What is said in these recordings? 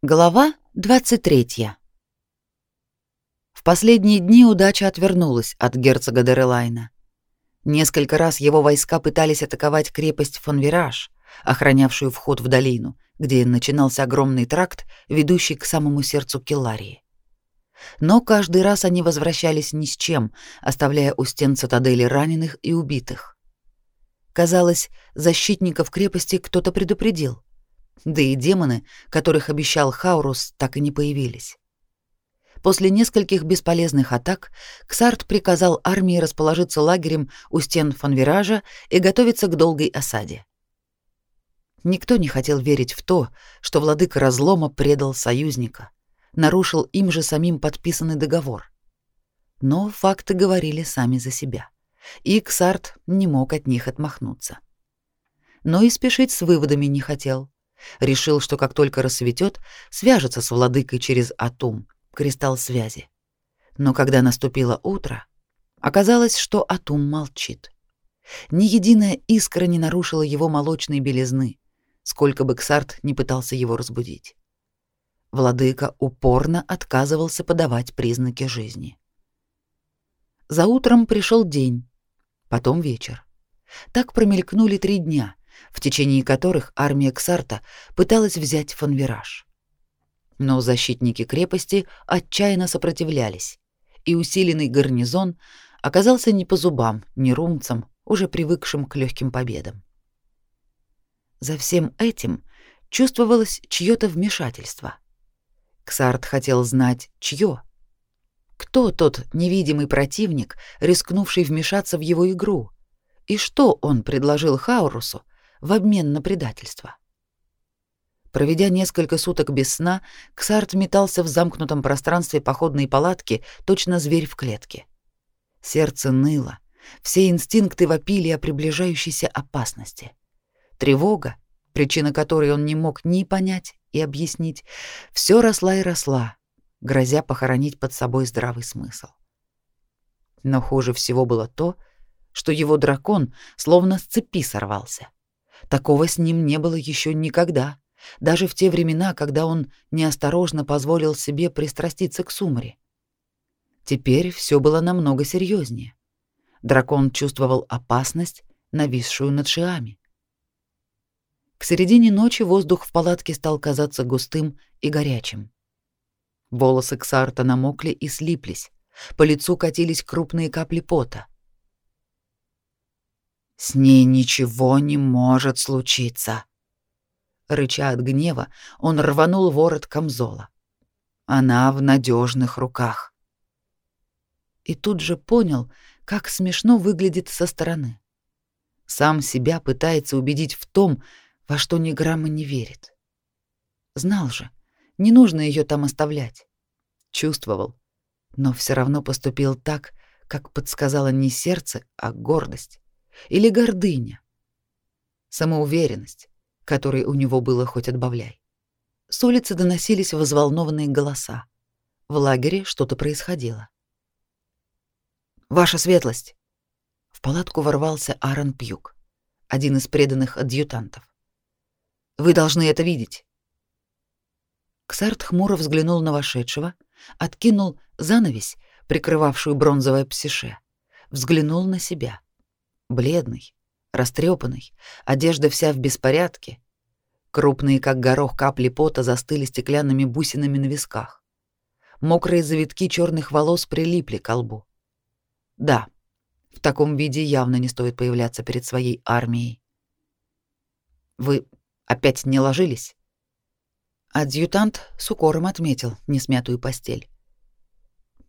Глава 23. В последние дни удача отвернулась от герцога Дерелайна. Несколько раз его войска пытались атаковать крепость Фонвираж, охранявшую вход в долину, где начинался огромный тракт, ведущий к самому сердцу Келларии. Но каждый раз они возвращались ни с чем, оставляя у стен цитадели раненых и убитых. Казалось, защитников крепости кто-то предупредил — да и демоны, которых обещал Хаурус, так и не появились. После нескольких бесполезных атак Ксарт приказал армии расположиться лагерем у стен Фанвиража и готовиться к долгой осаде. Никто не хотел верить в то, что владыка разлома предал союзника, нарушил им же самим подписанный договор. Но факты говорили сами за себя, и Ксарт не мог от них отмахнуться. Но и спешить с выводами не хотел. Решил, что как только рассветет, свяжется с владыкой через Атум, кристалл связи. Но когда наступило утро, оказалось, что Атум молчит. Ни единая искра не нарушила его молочной белизны, сколько бы Ксарт не пытался его разбудить. Владыка упорно отказывался подавать признаки жизни. За утром пришел день, потом вечер. Так промелькнули три дня, в течение которых армия Ксарта пыталась взять Фонвираж. Но защитники крепости отчаянно сопротивлялись, и усиленный гарнизон оказался не по зубам ни румцам, уже привыкшим к легким победам. За всем этим чувствовалось чье-то вмешательство. Ксарт хотел знать, чье. Кто тот невидимый противник, рискнувший вмешаться в его игру? И что он предложил Хаурусу, в обмен на предательство. Проведя несколько суток без сна, Ксарт метался в замкнутом пространстве походной палатки, точно зверь в клетке. Сердце ныло, все инстинкты вопили о приближающейся опасности. Тревога, причина которой он не мог ни понять и объяснить, все росла и росла, грозя похоронить под собой здравый смысл. Но хуже всего было то, что его дракон словно с цепи сорвался. Такого с ним не было еще никогда, даже в те времена, когда он неосторожно позволил себе пристраститься к Сумре. Теперь все было намного серьезнее. Дракон чувствовал опасность, нависшую над Шиами. К середине ночи воздух в палатке стал казаться густым и горячим. Волосы Ксарта намокли и слиплись, по лицу катились крупные капли пота — с ней ничего не может случиться. Рыча от гнева, он рванул ворот камзола. Она в надежных руках. И тут же понял, как смешно выглядит со стороны. Сам себя пытается убедить в том, во что ни грамма не верит. Знал же, не нужно ее там оставлять. Чувствовал, но все равно поступил так, как подсказало не сердце, а гордость или гордыня. Самоуверенность, которой у него было хоть отбавляй. С улицы доносились взволнованные голоса. В лагере что-то происходило. Ваша светлость. В палатку ворвался Аарон Пьюк, один из преданных адъютантов. Вы должны это видеть. Ксарт хмуро взглянул на вошедшего, откинул занавесь, прикрывавшую бронзовое псише, взглянул на себя бледный, растрепанный, одежда вся в беспорядке. Крупные, как горох, капли пота застыли стеклянными бусинами на висках. Мокрые завитки черных волос прилипли к лбу. Да, в таком виде явно не стоит появляться перед своей армией. Вы опять не ложились? Адъютант с укором отметил несмятую постель.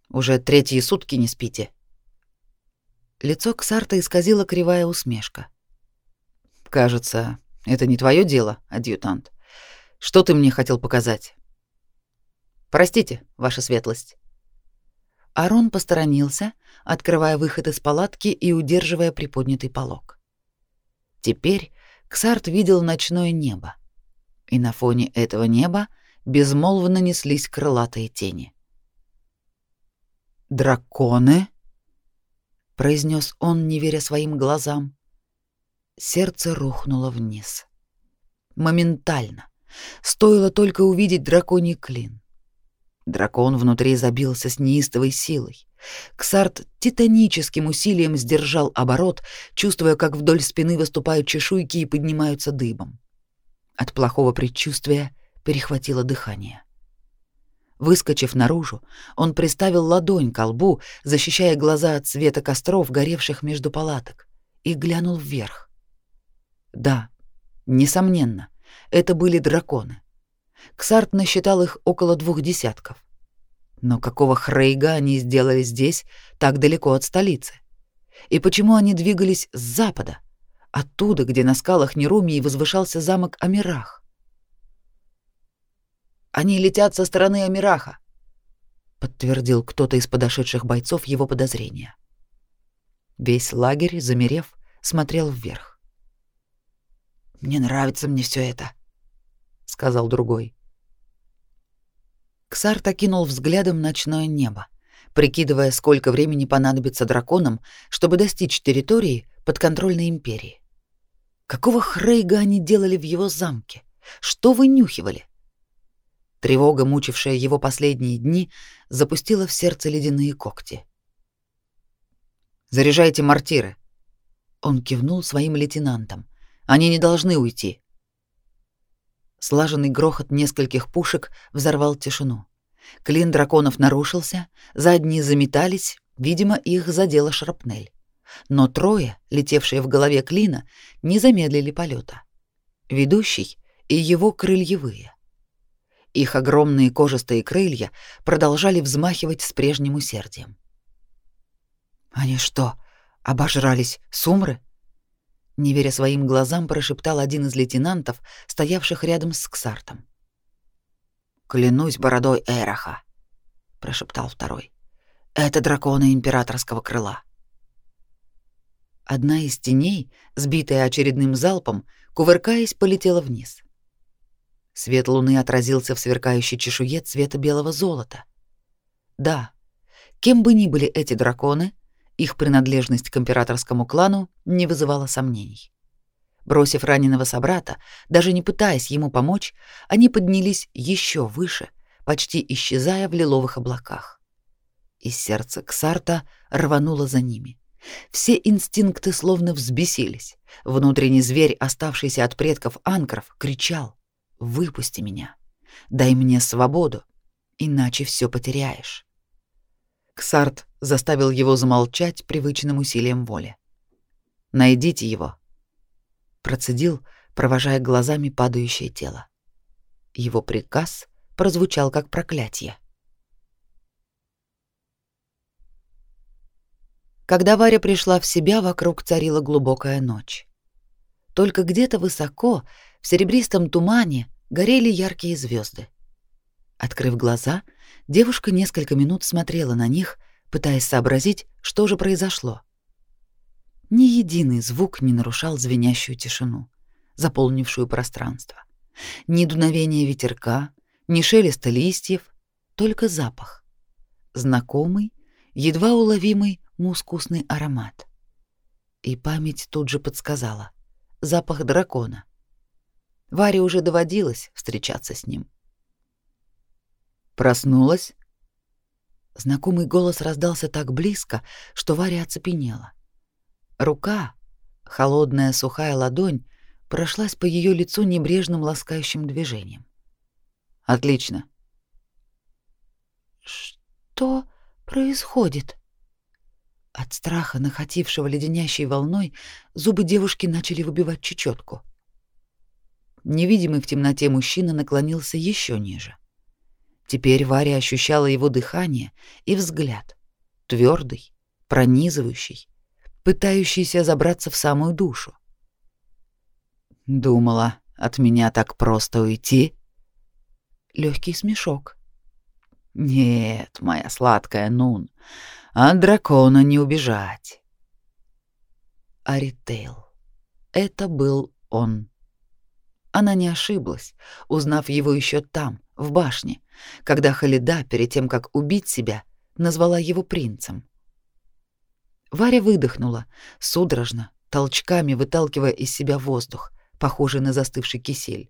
Уже третьи сутки не спите. Лицо Ксарта исказила кривая усмешка. Кажется, это не твое дело, адъютант. Что ты мне хотел показать? Простите, ваша светлость. Арон посторонился, открывая выход из палатки и удерживая приподнятый полог. Теперь Ксарт видел ночное небо, и на фоне этого неба безмолвно неслись крылатые тени. Драконы? Произнес он, не веря своим глазам. Сердце рухнуло вниз. Моментально, Стоило только увидеть драконий клин. Дракон внутри забился с неистовой силой. Ксарт титаническим усилием сдержал оборот, чувствуя, как вдоль спины выступают чешуйки и поднимаются дыбом. От плохого предчувствия перехватило дыхание. Выскочив наружу, он приставил ладонь к лбу, защищая глаза от света костров, горевших между палаток, и глянул вверх. Да, несомненно, это были драконы. Ксарт насчитал их около двух десятков. Но какого хрейга они сделали здесь, так далеко от столицы? И почему они двигались с запада, оттуда, где на скалах Нерумии возвышался замок Амирах? Они летят со стороны Амираха, подтвердил кто-то из подошедших бойцов его подозрения. Весь лагерь, замерев, смотрел вверх. Мне нравится мне все это, сказал другой. Ксарт окинул взглядом ночное небо, прикидывая, сколько времени понадобится драконам, чтобы достичь территории подконтрольной империи. Какого хрейга они делали в его замке? Что вынюхивали? Тревога, мучившая его последние дни, запустила в сердце ледяные когти. «Заряжайте мортиры!» Он кивнул своим лейтенантам. «Они не должны уйти!» Слаженный грохот нескольких пушек взорвал тишину. Клин драконов нарушился, задние заметались, видимо, их задела шрапнель. Но трое, летевшие в голове Клина, не замедлили полета. Ведущий и его крыльевые. Их огромные кожистые крылья продолжали взмахивать с прежним усердием. «Они что, обожрались сумры?» не веря своим глазам, прошептал один из лейтенантов, стоявших рядом с Ксартом. «Клянусь бородой Эраха», — прошептал второй. «Это драконы императорского крыла». Одна из теней, сбитая очередным залпом, кувыркаясь, полетела вниз. Свет луны отразился в сверкающей чешуе цвета белого золота. Да, кем бы ни были эти драконы, их принадлежность к императорскому клану не вызывала сомнений. Бросив раненого собрата, даже не пытаясь ему помочь, они поднялись еще выше, почти исчезая в лиловых облаках. И сердце Ксарта рвануло за ними. Все инстинкты словно взбесились. Внутренний зверь, оставшийся от предков анкров, кричал: "Выпусти меня! Дай мне свободу, иначе все потеряешь". Ксарт заставил его замолчать привычным усилием воли. «Найдите его», — процедил, провожая глазами падающее тело. Его приказ прозвучал как проклятие. Когда Варя пришла в себя, вокруг царила глубокая ночь. Только где-то высоко, в серебристом тумане, горели яркие звезды. Открыв глаза, девушка несколько минут смотрела на них, пытаясь сообразить, что же произошло. Ни единый звук не нарушал звенящую тишину, заполнившую пространство. Ни дуновения ветерка, ни шелеста листьев, только запах. Знакомый, едва уловимый мускусный аромат. И память тут же подсказала. Запах дракона. Варе уже доводилось встречаться с ним. Проснулась. Знакомый голос раздался так близко, что Варя оцепенела. Рука, холодная сухая ладонь, прошлась по ее лицу небрежным ласкающим движением. Отлично. Что происходит? От страха, нахотившего леденящей волной, зубы девушки начали выбивать чечетку. Невидимый в темноте мужчина наклонился еще ниже. Теперь Варя ощущала его дыхание и взгляд, твердый, пронизывающий, пытающийся забраться в самую душу. Думала, от меня так просто уйти? Легкий смешок. Нет, моя сладкая Нун, от дракона не убежать. Аритейл. Это был он. Она не ошиблась, узнав его еще там, в башне, когда Халида, перед тем, как убить себя, назвала его принцем. Варя выдохнула, судорожно, толчками выталкивая из себя воздух, похожий на застывший кисель.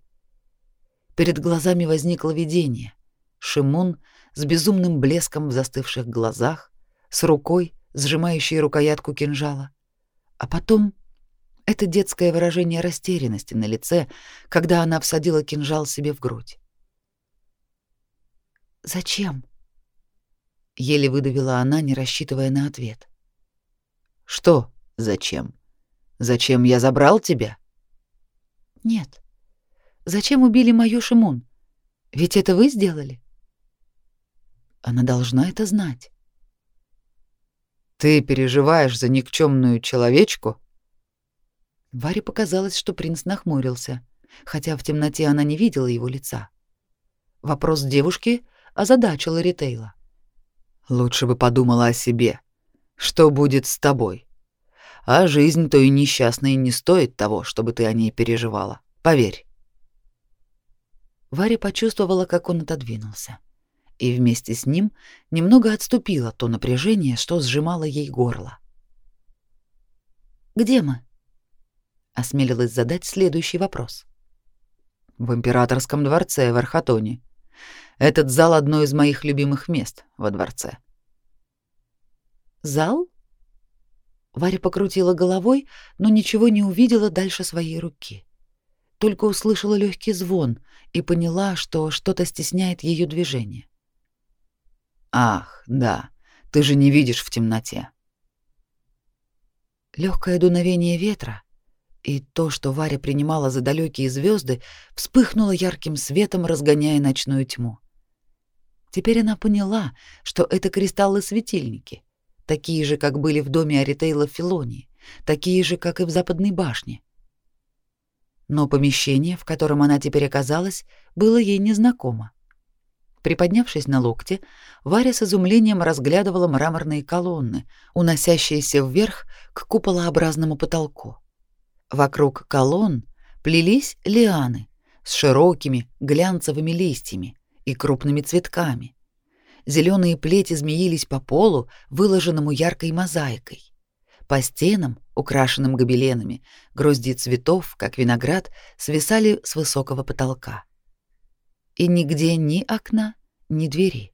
перед глазами возникло видение. Шимун с безумным блеском в застывших глазах, с рукой, сжимающей рукоятку кинжала. А потом это детское выражение растерянности на лице, когда она всадила кинжал себе в грудь. «Зачем?» — еле выдавила она, не рассчитывая на ответ. «Что зачем? Зачем я забрал тебя?» «Нет. Зачем убили мою Шимун? Ведь это вы сделали?» Она должна это знать. «Ты переживаешь за никчемную человечку?» Варе показалось, что принц нахмурился, хотя в темноте она не видела его лица. Вопрос девушки озадачил Ритейла. «Лучше бы подумала о себе. Что будет с тобой? А жизнь той несчастной не стоит того, чтобы ты о ней переживала. Поверь». Варя почувствовала, как он отодвинулся. И вместе с ним немного отступило то напряжение, что сжимало ей горло. «Где мы?» Осмелилась задать следующий вопрос. В императорском дворце в Архатоне. Этот зал одно из моих любимых мест во дворце. Зал? Варя покрутила головой, но ничего не увидела дальше своей руки. Только услышала легкий звон и поняла, что что-то стесняет ее движение. Ах, да. Ты же не видишь в темноте. Легкое дуновение ветра и то, что Варя принимала за далекие звезды, вспыхнуло ярким светом, разгоняя ночную тьму. Теперь она поняла, что это кристаллы-светильники, такие же, как были в доме Аритейла в Филонии, такие же, как и в Западной башне. Но помещение, в котором она теперь оказалась, было ей незнакомо. Приподнявшись на локте, Варя с изумлением разглядывала мраморные колонны, уносящиеся вверх к куполообразному потолку. Вокруг колонн плелись лианы с широкими глянцевыми листьями и крупными цветками. Зеленые плети змеились по полу, выложенному яркой мозаикой. По стенам, украшенным гобеленами, грозди цветов, как виноград, свисали с высокого потолка. И нигде ни окна, ни двери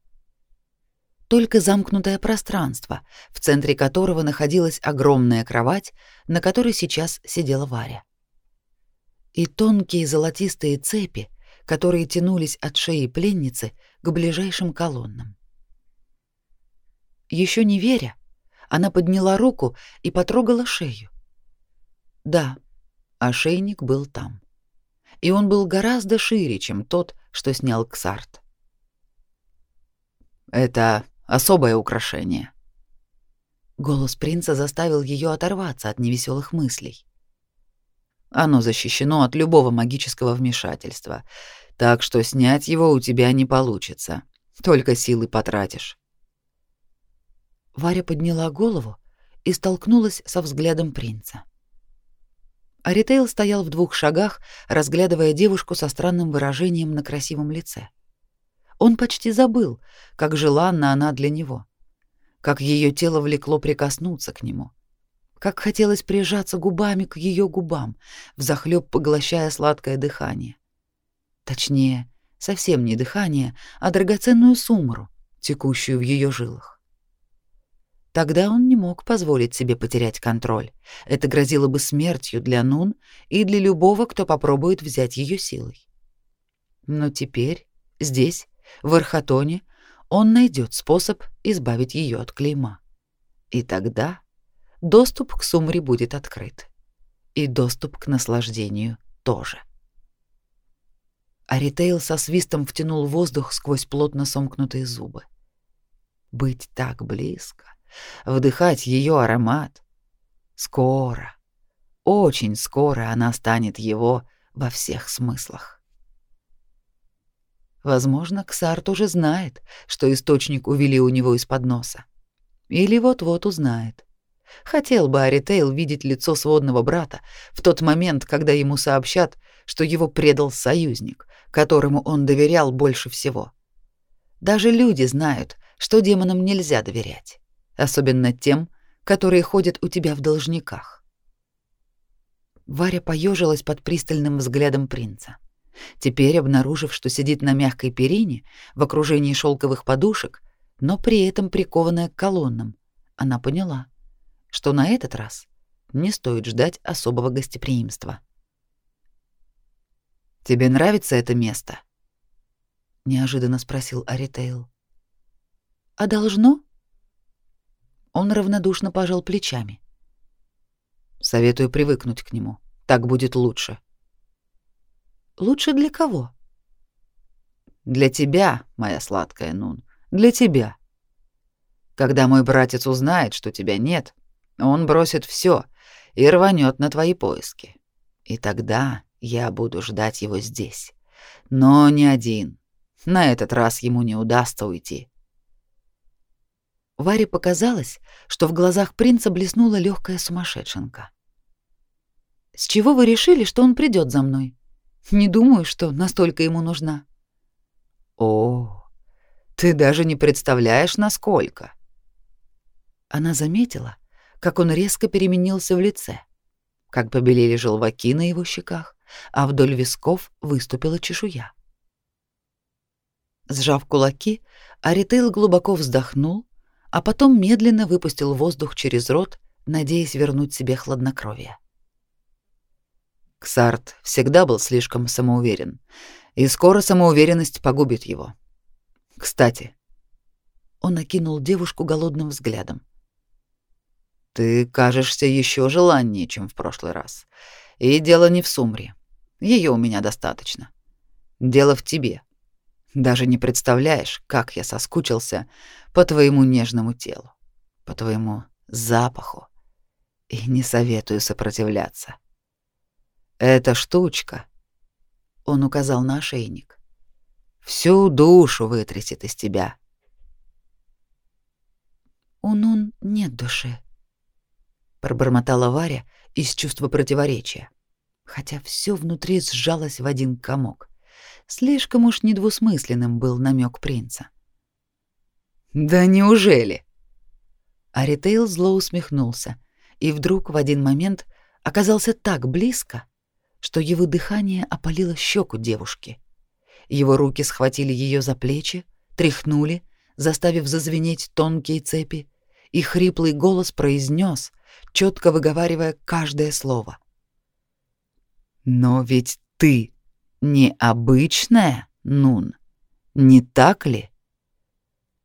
только замкнутое пространство, в центре которого находилась огромная кровать, на которой сейчас сидела Варя. И тонкие золотистые цепи, которые тянулись от шеи пленницы к ближайшим колоннам. Еще не веря, она подняла руку и потрогала шею. Да, ошейник был там. И он был гораздо шире, чем тот, что снял Ксарт. «Это особое украшение. Голос принца заставил ее оторваться от невеселых мыслей. Оно защищено от любого магического вмешательства, так что снять его у тебя не получится. Только силы потратишь. Варя подняла голову и столкнулась со взглядом принца. Аритейл стоял в двух шагах, разглядывая девушку со странным выражением на красивом лице. Он почти забыл, как желанна она для него, как ее тело влекло прикоснуться к нему, как хотелось прижаться губами к ее губам, взахлёб поглощая сладкое дыхание. Точнее, совсем не дыхание, а драгоценную сумру, текущую в ее жилах. Тогда он не мог позволить себе потерять контроль. Это грозило бы смертью для Нун и для любого, кто попробует взять ее силой. Но теперь, здесь, в Архатоне он найдет способ избавить ее от клейма. И тогда доступ к Сумре будет открыт. И доступ к наслаждению тоже. Аритейл со свистом втянул воздух сквозь плотно сомкнутые зубы. Быть так близко, вдыхать ее аромат. Скоро, очень скоро она станет его во всех смыслах. Возможно, Ксарт уже знает, что источник увели у него из-под носа. Или вот-вот узнает. Хотел бы Аритейл видеть лицо сводного брата в тот момент, когда ему сообщат, что его предал союзник, которому он доверял больше всего. Даже люди знают, что демонам нельзя доверять, особенно тем, которые ходят у тебя в должниках. Варя поежилась под пристальным взглядом принца. Теперь, обнаружив, что сидит на мягкой перине в окружении шелковых подушек, но при этом прикованная к колоннам, она поняла, что на этот раз не стоит ждать особого гостеприимства. «Тебе нравится это место?» — неожиданно спросил Аритейл. «А должно?» Он равнодушно пожал плечами. «Советую привыкнуть к нему. Так будет лучше». «Лучше для кого?» «Для тебя, моя сладкая Нун, для тебя. Когда мой братец узнает, что тебя нет, он бросит все и рванет на твои поиски. И тогда я буду ждать его здесь. Но не один. На этот раз ему не удастся уйти. Варе показалось, что в глазах принца блеснула легкая сумасшедшенка. «С чего вы решили, что он придет за мной? Не думаю, что настолько ему нужна». «О, ты даже не представляешь, насколько!» Она заметила, как он резко переменился в лице, как побелели желваки на его щеках, а вдоль висков выступила чешуя. Сжав кулаки, Аритейл глубоко вздохнул, а потом медленно выпустил воздух через рот, надеясь вернуть себе хладнокровие. Ксарт всегда был слишком самоуверен, и скоро самоуверенность погубит его. Кстати, он окинул девушку голодным взглядом. Ты кажешься еще желаннее, чем в прошлый раз. И дело не в Сумре. Ее у меня достаточно. Дело в тебе. Даже не представляешь, как я соскучился по твоему нежному телу, по твоему запаху. И не советую сопротивляться. Эта штучка, он указал на ошейник, всю душу вытрясет из тебя. У Нун нет души, пробормотала Варя из чувства противоречия, хотя все внутри сжалось в один комок. Слишком уж недвусмысленным был намек принца. Да неужели? Аритейл зло усмехнулся и вдруг в один момент оказался так близко, что его дыхание опалило щеку девушки. Его руки схватили ее за плечи, тряхнули, заставив зазвенеть тонкие цепи, и хриплый голос произнес, четко выговаривая каждое слово. «Но ведь ты необычная, Нун, не так ли?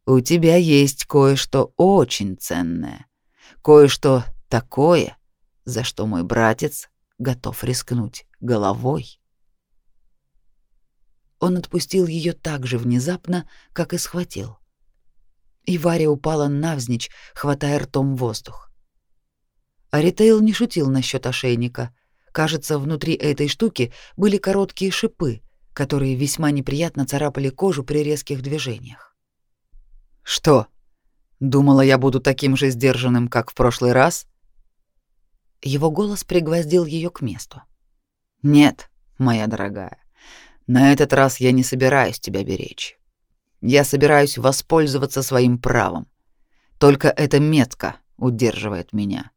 У тебя есть кое-что очень ценное, кое-что такое, за что мой братец готов рискнуть головой». Он отпустил ее так же внезапно, как и схватил. И Варя упала навзничь, хватая ртом воздух. Аритейл не шутил насчет ошейника. Кажется, внутри этой штуки были короткие шипы, которые весьма неприятно царапали кожу при резких движениях. Что? Думала, я буду таким же сдержанным, как в прошлый раз? Его голос пригвоздил ее к месту. Нет, моя дорогая. На этот раз я не собираюсь тебя беречь. Я собираюсь воспользоваться своим правом. Только эта метка удерживает меня.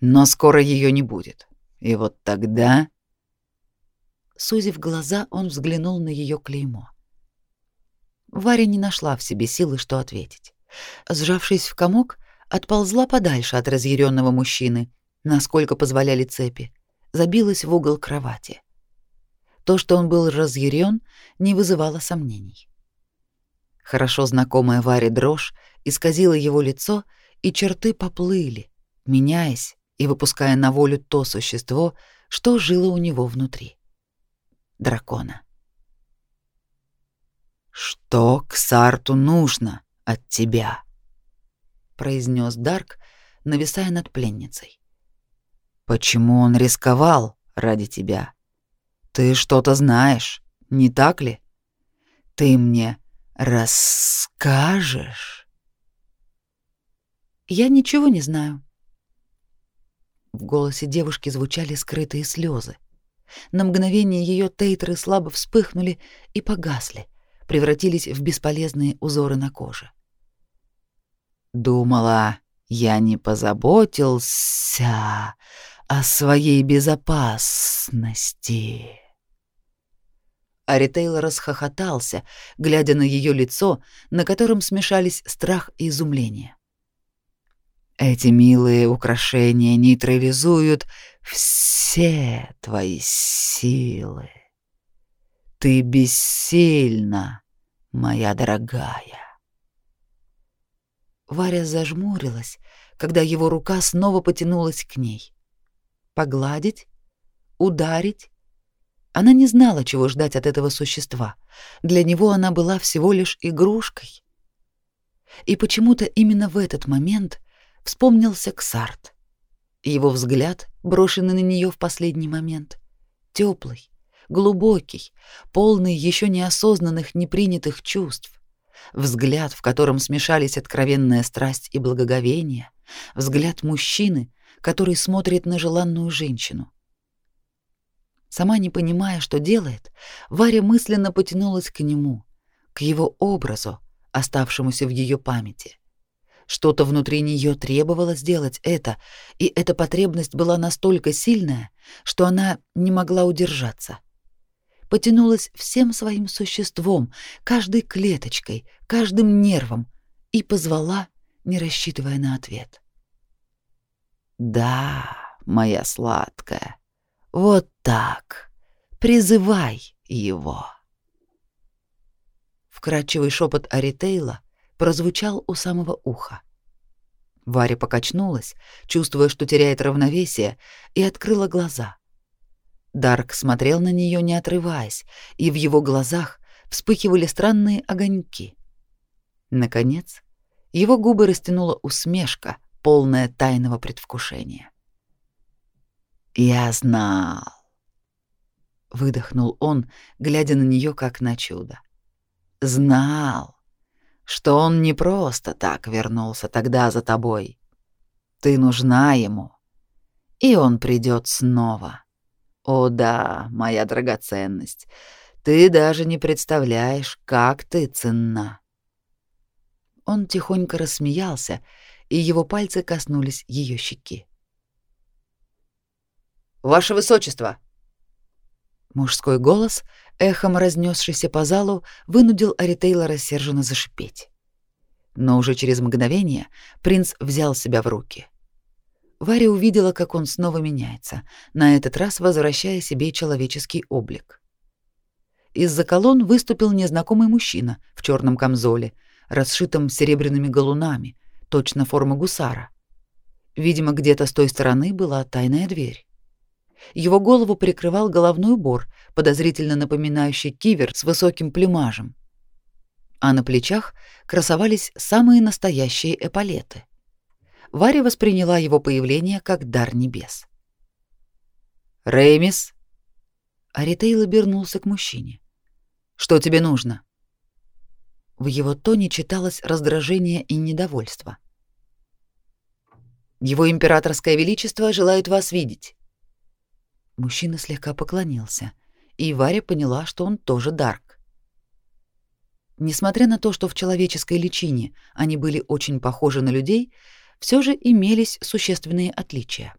Но скоро ее не будет. И вот тогда... Сузив глаза, он взглянул на ее клеймо. Варя не нашла в себе силы, что ответить. Сжавшись в комок, отползла подальше от разъяренного мужчины, насколько позволяли цепи, забилась в угол кровати. То, что он был разъярен, не вызывало сомнений. Хорошо знакомая Варе дрожь исказила его лицо, и черты поплыли, меняясь, и выпуская на волю то существо, что жило у него внутри. Дракона. «Что к Сарту нужно от тебя?» — произнес Дарк, нависая над пленницей. «Почему он рисковал ради тебя? Ты что-то знаешь, не так ли? Ты мне расскажешь?» «Я ничего не знаю», в голосе девушки звучали скрытые слезы. На мгновение ее тейтры слабо вспыхнули и погасли, превратились в бесполезные узоры на коже. Думала, я не позаботился о своей безопасности. Ари Тейлор расхохотался, глядя на ее лицо, на котором смешались страх и изумление. Эти милые украшения нейтрализуют все твои силы. Ты бессильна, моя дорогая. Варя зажмурилась, когда его рука снова потянулась к ней. Погладить? Ударить? Она не знала, чего ждать от этого существа. Для него она была всего лишь игрушкой. И почему-то именно в этот момент вспомнился Ксарт. Его взгляд, брошенный на нее в последний момент, теплый, глубокий, полный еще неосознанных, непринятых чувств. Взгляд, в котором смешались откровенная страсть и благоговение, взгляд мужчины, который смотрит на желанную женщину. Сама не понимая, что делает, Варя мысленно потянулась к нему, к его образу, оставшемуся в ее памяти. Что-то внутри нее требовало сделать это, и эта потребность была настолько сильная, что она не могла удержаться. Потянулась всем своим существом, каждой клеточкой, каждым нервом и позвала, не рассчитывая на ответ. «Да, моя сладкая, вот так. Призывай его». Вкрадчивый шепот Аритейла прозвучал у самого уха. Варя покачнулась, чувствуя, что теряет равновесие, и открыла глаза. Дарк смотрел на нее, не отрываясь, и в его глазах вспыхивали странные огоньки. Наконец, его губы растянула усмешка, полная тайного предвкушения. «Я знал», — выдохнул он, глядя на нее как на чудо. «Знал, что он не просто так вернулся тогда за тобой. Ты нужна ему, и он придет снова. О да, моя драгоценность, ты даже не представляешь, как ты ценна. Он тихонько рассмеялся, и его пальцы коснулись ее щеки. Ваше высочество. Мужской голос эхом разнесшийся по залу, вынудил Аритейла рассерженно зашипеть. Но уже через мгновение принц взял себя в руки. Варя увидела, как он снова меняется, на этот раз возвращая себе человеческий облик. Из-за колонн выступил незнакомый мужчина в черном камзоле, расшитом серебряными галунами, точно форма гусара. Видимо, где-то с той стороны была тайная дверь. Его голову прикрывал головной убор, подозрительно напоминающий кивер с высоким плюмажем. А на плечах красовались самые настоящие эполеты. Варя восприняла его появление как дар небес. «Реймис?» Аритейл обернулся к мужчине. «Что тебе нужно?» В его тоне читалось раздражение и недовольство. «Его императорское величество желает вас видеть». Мужчина слегка поклонился, и Варя поняла, что он тоже Дарк. Несмотря на то, что в человеческой личине они были очень похожи на людей, все же имелись существенные отличия.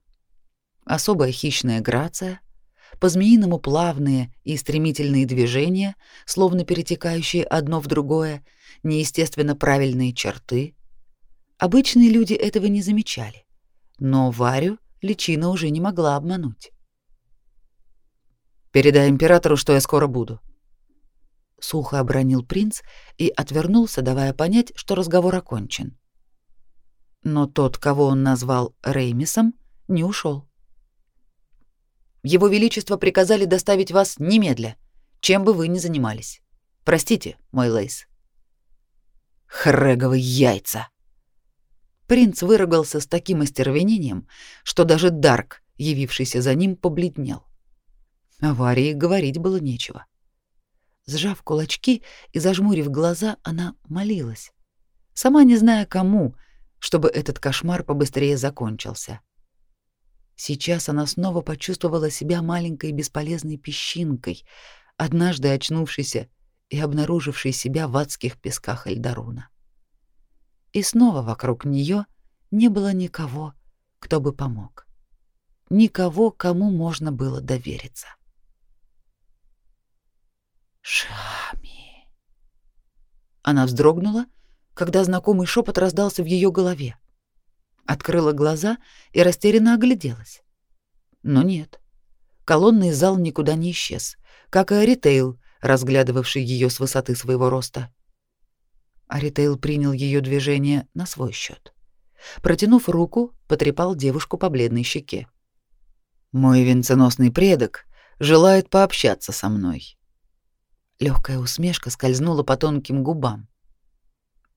Особая хищная грация, по-змеиному плавные и стремительные движения, словно перетекающие одно в другое, неестественно правильные черты. Обычные люди этого не замечали, но Варю личина уже не могла обмануть. Передай императору, что я скоро буду. Сухо обронил принц и отвернулся, давая понять, что разговор окончен. Но тот, кого он назвал Реймисом, не ушел. Его величество приказали доставить вас немедля, чем бы вы ни занимались. Простите, мой Лейс. Хреговы яйца. Принц выругался с таким остервенением, что даже Дарк, явившийся за ним, побледнел. Аварии говорить было нечего. Сжав кулачки и зажмурив глаза, она молилась, сама не зная кому, чтобы этот кошмар побыстрее закончился. Сейчас она снова почувствовала себя маленькой бесполезной песчинкой, однажды очнувшейся и обнаружившей себя в адских песках Эльдаруна. И снова вокруг нее не было никого, кто бы помог. Никого, кому можно было довериться. Шами. Она вздрогнула, когда знакомый шепот раздался в ее голове. Открыла глаза и растерянно огляделась. Но нет. Колонный зал никуда не исчез, как и Аритейл, разглядывавший ее с высоты своего роста. Аритейл принял ее движение на свой счет. Протянув руку, потрепал девушку по бледной щеке. Мой венценосный предок желает пообщаться со мной. Легкая усмешка скользнула по тонким губам.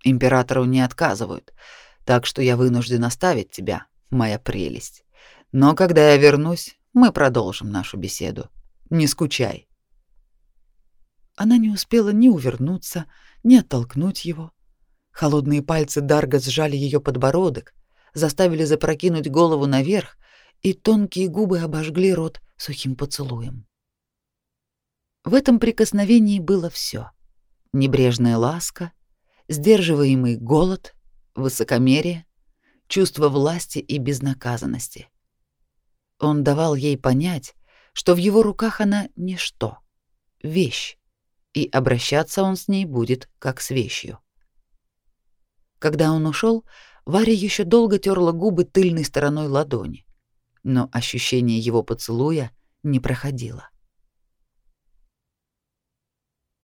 Императору не отказывают, так что я вынужден оставить тебя, моя прелесть. Но когда я вернусь, мы продолжим нашу беседу. Не скучай. Она не успела ни увернуться, ни оттолкнуть его. Холодные пальцы Дарга сжали ее подбородок, заставили запрокинуть голову наверх, и тонкие губы обожгли рот сухим поцелуем. В этом прикосновении было все: небрежная ласка, сдерживаемый голод, высокомерие, чувство власти и безнаказанности. Он давал ей понять, что в его руках она ничто, вещь, и обращаться он с ней будет как с вещью. Когда он ушел, Варя еще долго терла губы тыльной стороной ладони, но ощущение его поцелуя не проходило.